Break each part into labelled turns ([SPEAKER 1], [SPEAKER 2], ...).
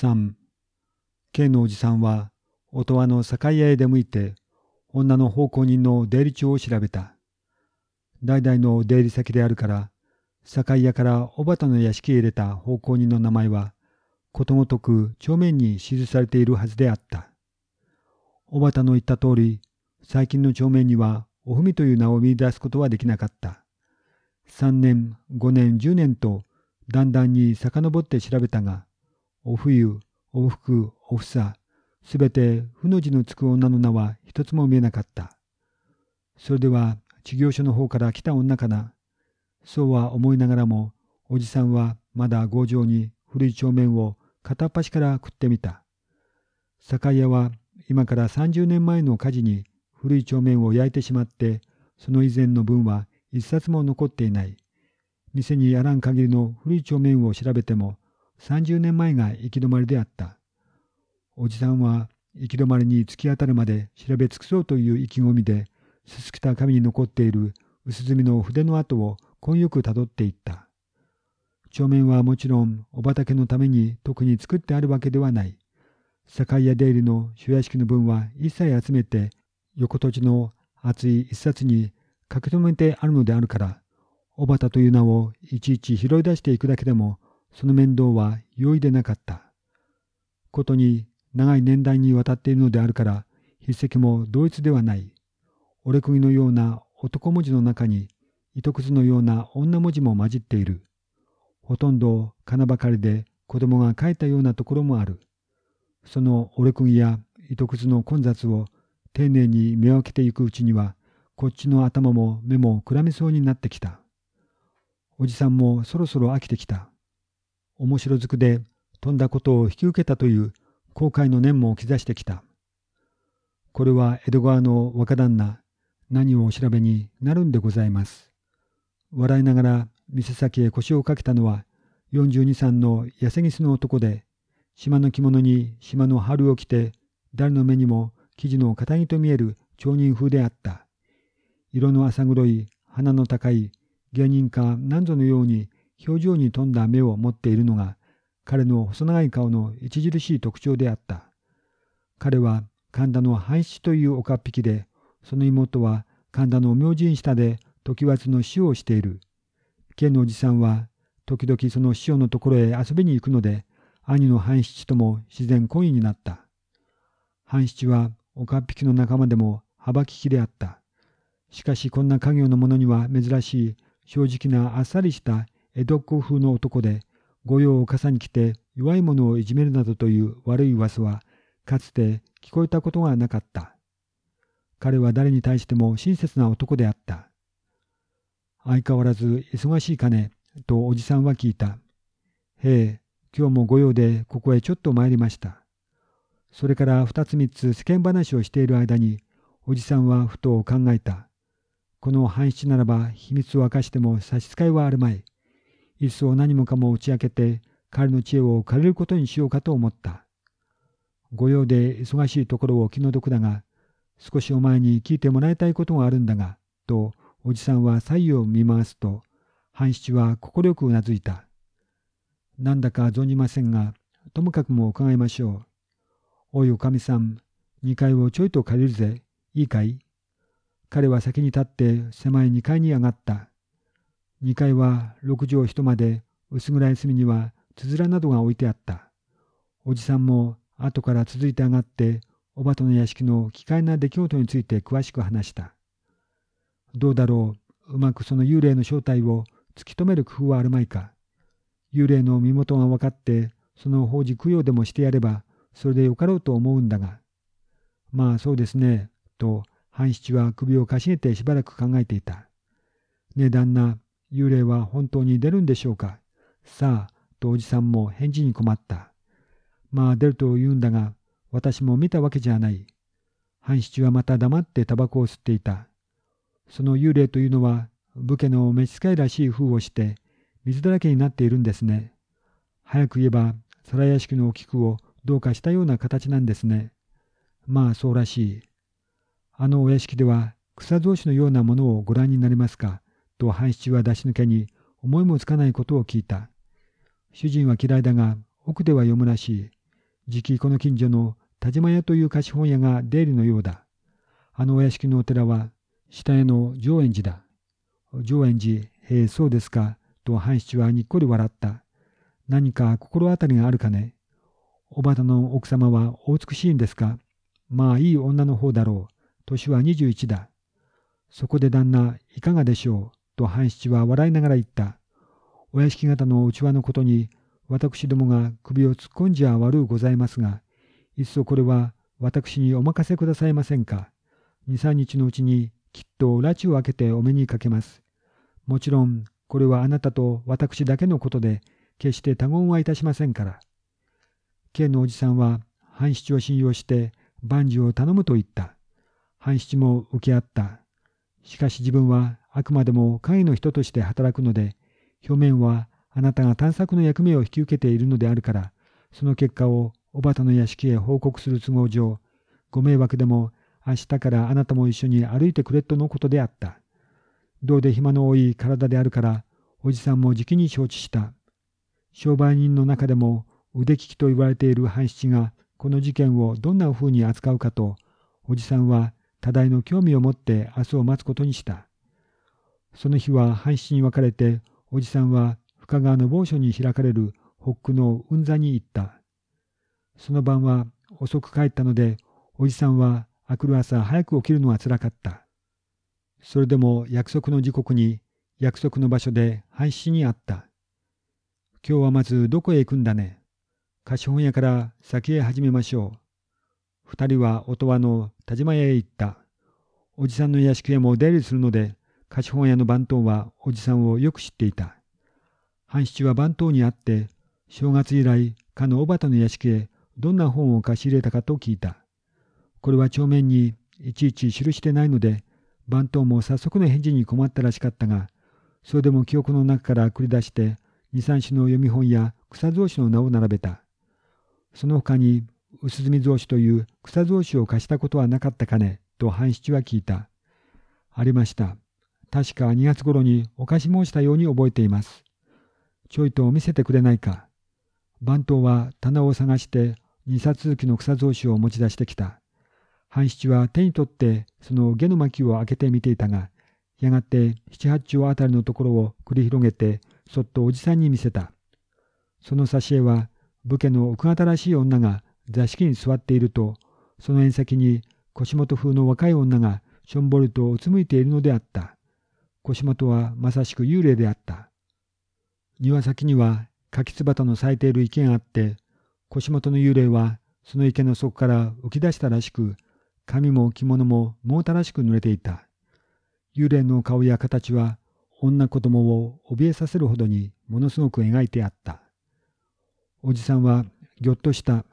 [SPEAKER 1] 3、K のおじさんは、音羽の酒屋へ出向いて、女の奉公人の出入り帳を調べた。代々の出入り先であるから、酒屋から小畑の屋敷へ入れた奉公人の名前は、ことごとく帳面に記されているはずであった。小畑の言った通り、最近の帳面には、おふみという名を見出すことはできなかった。3年、5年、10年と、だんだんに遡って調べたが、お冬、おふく、おふさ、すべて負の字のつく女の名は一つも見えなかった。それでは、事業所の方から来た女かな。そうは思いながらも、おじさんはまだ強情に古い帳面を片っ端から食ってみた。酒屋は今から30年前の火事に古い帳面を焼いてしまって、その以前の分は一冊も残っていない。店にあらん限りの古い帳面を調べても、30年前が行き止まりであった。おじさんは行き止まりに突き当たるまで調べ尽くそうという意気込みで、すすきた紙に残っている薄墨の筆の跡を根よくたどっていった。帳面はもちろんお畑のために特に作ってあるわけではない。酒屋出入りの主屋敷の分は一切集めて横土地の厚い一冊に書き留めてあるのであるから、小畑という名をいちいち拾い出していくだけでも、その面倒は容易でなかった。ことに長い年代にわたっているのであるから、筆跡も同一ではない。折れ釘のような男文字の中に、糸くずのような女文字も混じっている。ほとんど金ばかりで子供が書いたようなところもある。その折れ釘や糸くずの混雑を丁寧に目を開けていくうちには、こっちの頭も目もくらみそうになってきた。おじさんもそろそろ飽きてきた。面白ずくで飛んだことを引き受けたという後悔の念も兆してきた。これは江戸川の若旦那、何をお調べになるんでございます。笑いながら店先へ腰をかけたのは、42、3の痩せぎすの男で、島の着物に島の春を着て、誰の目にも生地の肩着と見える町人風であった。色の浅黒い、鼻の高い、芸人か何ぞのように表情に富んだ目を持っているのが、彼の細長い顔の著しい特徴であった。彼は神田の半七という岡っ引きで、その妹は神田の明神下で時松の死をしている。県のおじさんは、時々その師匠のところへ遊びに行くので、兄の半七とも自然恋になった。半七は岡っ引きの仲間でも幅利きであった。しかしこんな家業の者には珍しい正直なあっさりした江戸っ子風の男で、御用を傘に来て弱い者をいじめるなどという悪い噂はかつて聞こえたことがなかった。彼は誰に対しても親切な男であった。相変わらず忙しいかねとおじさんは聞いた。へえ、今日も御用でここへちょっと参りました。それから二つ三つ世間話をしている間に、おじさんはふと考えた。この半七ならば秘密を明かしても差し支えはあるまい。いっそ何もかも打ち明けて彼の知恵を借りることにしようかと思った。御用で忙しいところを気の毒だが、少しお前に聞いてもらいたいことがあるんだが、とおじさんは左右を見回すと、半七は快くうなずいた。なんだか存じませんが、ともかくも伺いましょう。おいおかみさん、二階をちょいと借りるぜ。いいかい？彼は先に立って狭い二階に上がった。二階は六畳一間で薄暗い隅にはつづらなどが置いてあった。おじさんも後から続いて上がっておばとの屋敷の奇怪な出来事について詳しく話した。どうだろう、うまくその幽霊の正体を突き止める工夫はあるまいか。幽霊の身元が分かって、その法事供養でもしてやれば、それでよかろうと思うんだが。まあそうですね、と半七は首をかしげてしばらく考えていた。ねえ旦那、幽霊は本当に出るんでしょうか？さあ、とおじさんも返事に困った。まあ出ると言うんだが、私も見たわけじゃない。半七はまた黙ってタバコを吸っていた。その幽霊というのは、武家の召使いらしい風をして、水だらけになっているんですね。早く言えば、皿屋敷のお菊をどうかしたような形なんですね。まあそうらしい。あのお屋敷では草草子のようなものをご覧になりますか？と半七は出し抜けに思いもつかないことを聞いた。主人は嫌いだが奥では読むらしい。時期この近所の田島屋という貸本屋が出入りのようだ。あのお屋敷のお寺は下への上円寺だ。上円寺、へえ、そうですか、と半七はにっこり笑った。何か心当たりがあるかね。おばたの奥様はお美しいんですかまあいい女の方だろう。年は21だ。そこで旦那、いかがでしょう。と半七は笑いながら言った。お屋敷型の内輪のことに、私どもが首を突っ込んじゃ悪うございますが、いっそこれは私にお任せくださいませんか。二三日のうちにきっと拉致を開けてお目にかけます。もちろん、これはあなたと私だけのことで、決して他言はいたしませんから。K のおじさんは半七を信用して万事を頼むと言った。半七も受け合った。しかし自分はあくまでも影の人として働くので、表面はあなたが探索の役目を引き受けているのであるから、その結果をおばたの屋敷へ報告する都合上、ご迷惑でも明日からあなたも一緒に歩いてくれとのことであった。どうで暇の多い体であるから、おじさんもじきに承知した。商売人の中でも腕利きと言われている半七がこの事件をどんな風に扱うかと、おじさんは多大の興味を持って明日を待つことにした。その日は半七に分かれて、おじさんは深川の某所に開かれる北区の雲座に行った。その晩は遅く帰ったので、おじさんは明くる朝早く起きるのはつらかった。それでも約束の時刻に約束の場所で半七に会った。今日はまずどこへ行くんだね。貸本屋から先へ始めましょう。二人は音羽の田島屋へ行った。おじさんの屋敷へも出入りするので、貸本屋の番頭はおじさんをよく知っていた。半七は番頭に会って、正月以来、かの小畑の屋敷へどんな本を貸し入れたかと聞いた。これは帳面にいちいち記してないので、番頭も早速の返事に困ったらしかったが、それでも記憶の中から繰り出して、二三種の読み本や草草子の名を並べた。その他に、薄墨草子という草草子を貸したことはなかったかね、と半七は聞いた。ありました。確か2月頃にお貸し申したように覚えています。ちょいと見せてくれないか。番頭は棚を探して二冊続きの草草子を持ち出してきた。半七は手に取ってその下の巻を開けてみていたが、やがて七八丁あたりのところを繰り広げて、そっとおじさんに見せた。その挿絵は、武家の奥方らしい女が座敷に座っていると、その縁先に腰元風の若い女がしょんぼりとうつむいているのであった。腰元はまさしく幽霊であった。庭先には柿つばたの咲いている池があって、腰元の幽霊はその池の底から浮き出したらしく、髪も着物ももたらしく濡れていた。幽霊の顔や形は女子供を怯えさせるほどにものすごく描いてあった。おじさんはぎょっとした。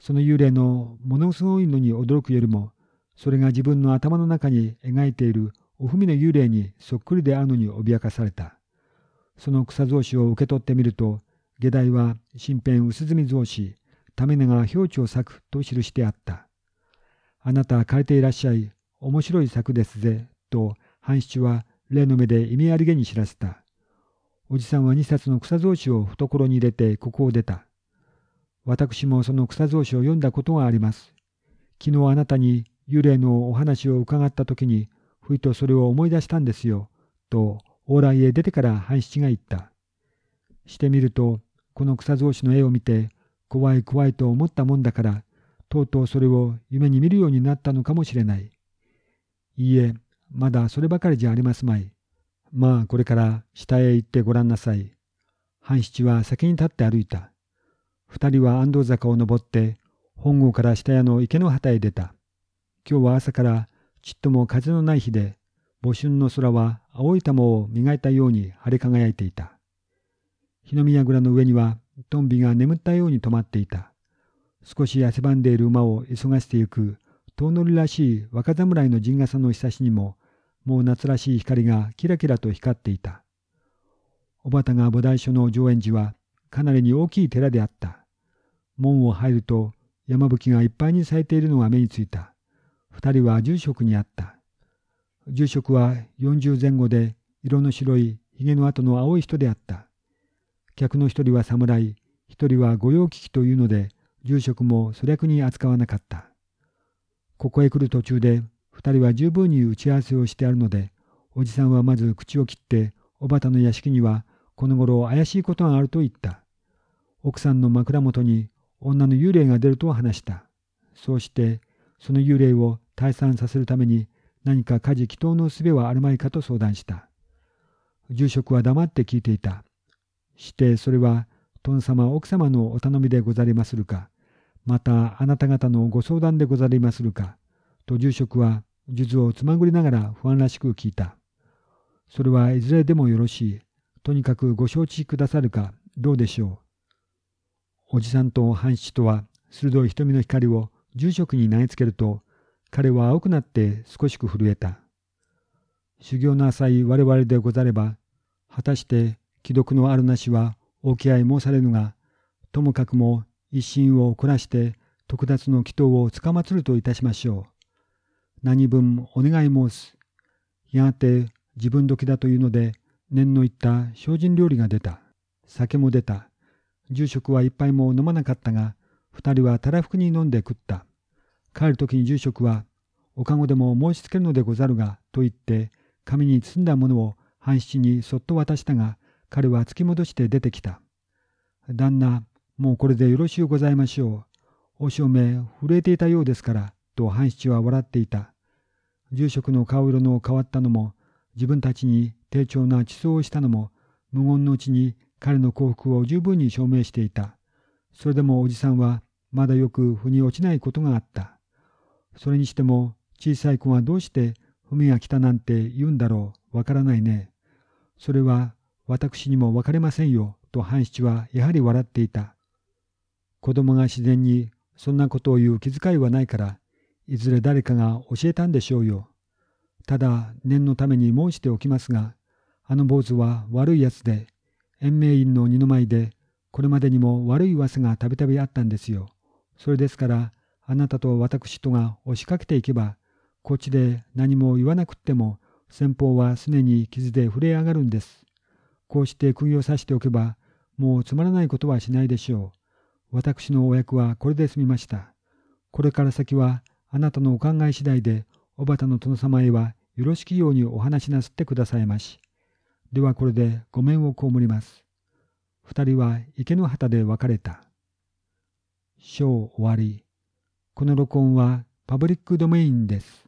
[SPEAKER 1] その幽霊のものすごいのに驚くよりも、それが自分の頭の中に描いているおふみの幽霊にそっくりであるのに脅かされた。その草草子を受け取ってみると、下題は身辺薄墨草子、ため根が表地を咲くと記してあった。あなた変えていらっしゃい、面白い作ですぜ、と半七は例の目で意味ありげに知らせた。おじさんは二冊の草草子を懐に入れてここを出た。私もその草草子を読んだことがあります。昨日あなたに幽霊のお話を伺った時に、ふいとそれを思い出したんですよ、と往来へ出てから半七が言った。してみると、この草草子の絵を見て、怖い怖いと思ったもんだから、とうとうそれを夢に見るようになったのかもしれない。いいえ、まだそればかりじゃありますまい。まあこれから下へ行ってごらんなさい。半七は先に立って歩いた。二人は安藤坂を登って、本郷から下屋の池の旗へ出た。今日は朝からちっとも風のない日で、母春の空は青い玉を磨いたように晴れ輝いていた。日の宮蔵の上にはトンビが眠ったように止まっていた。少し汗ばんでいる馬を急がせてゆく遠乗りらしい若侍の陣笠のひさしにももう夏らしい光がキラキラと光っていた。おばたが菩提所の上円寺はかなりに大きい寺であった。門を入ると山吹がいっぱいに咲いているのが目についた。二人は住職に会った。住職は40前後で色の白い髭の跡の青い人であった。客の一人は侍、一人は御用聞きというので、住職も粗略に扱わなかった。ここへ来る途中で二人は十分に打ち合わせをしてあるので、おじさんはまず口を切って、おばたの屋敷にはこの頃怪しいことがあると言った。奥さんの枕元に女の幽霊が出ると話した。そうして、その幽霊を退散させるために何か家事祈祷の術はあるまいかと相談した。住職は黙って聞いていた。してそれは殿様奥様のお頼みでござりまするか、またあなた方のご相談でござりまするか、と住職は数珠をつまぐりながら不安らしく聞いた。それはいずれでもよろしい。とにかくご承知くださるか、どうでしょう。おじさんと半七とは鋭い瞳の光を住職に投げつけると、彼は青くなって少しく震えた。修行の浅い我々でござれば、果たして既読のあるなしは大き合い申されぬが、ともかくも一心を凝らして特脱の祈祷をつかまつるといたしましょう。何分お願い申す。やがて自分時だというので、念のいった精進料理が出た。酒も出た。住職は一杯も飲まなかったが、二人はたらふくに飲んで食った。帰る時に住職は、おかごでも申しつけるのでござるが、と言って、紙に包んだものを半七にそっと渡したが、彼は突き戻して出てきた。旦那、もうこれでよろしゅうございましょう。お正面震えていたようですから、と半七は笑っていた。住職の顔色の変わったのも、自分たちに低調な地層をしたのも、無言のうちに彼の幸福を十分に証明していた。それでもおじさんは、まだよく腑に落ちないことがあった。それにしても、小さい子がどうして文が来たなんて言うんだろう、わからないね。それは私にもわかりませんよ、と半七はやはり笑っていた。子供が自然にそんなことを言う気遣いはないから、いずれ誰かが教えたんでしょうよ。ただ念のために申しておきますが、あの坊主は悪いやつで、延命院の二の舞で、これまでにも悪い噂がたびたびあったんですよ。それですから、あなたと私とが押しかけていけば、こっちで何も言わなくっても、先方はすねに傷で震え上がるんです。こうして釘を刺しておけば、もうつまらないことはしないでしょう。私のお役はこれで済みました。これから先は、あなたのお考え次第で、おばたの殿様へはよろしきようにお話しなすってくださいまし。ではこれでご面を被ります。二人は池の旗で別れた。章終わり。この録音はパブリックドメインです。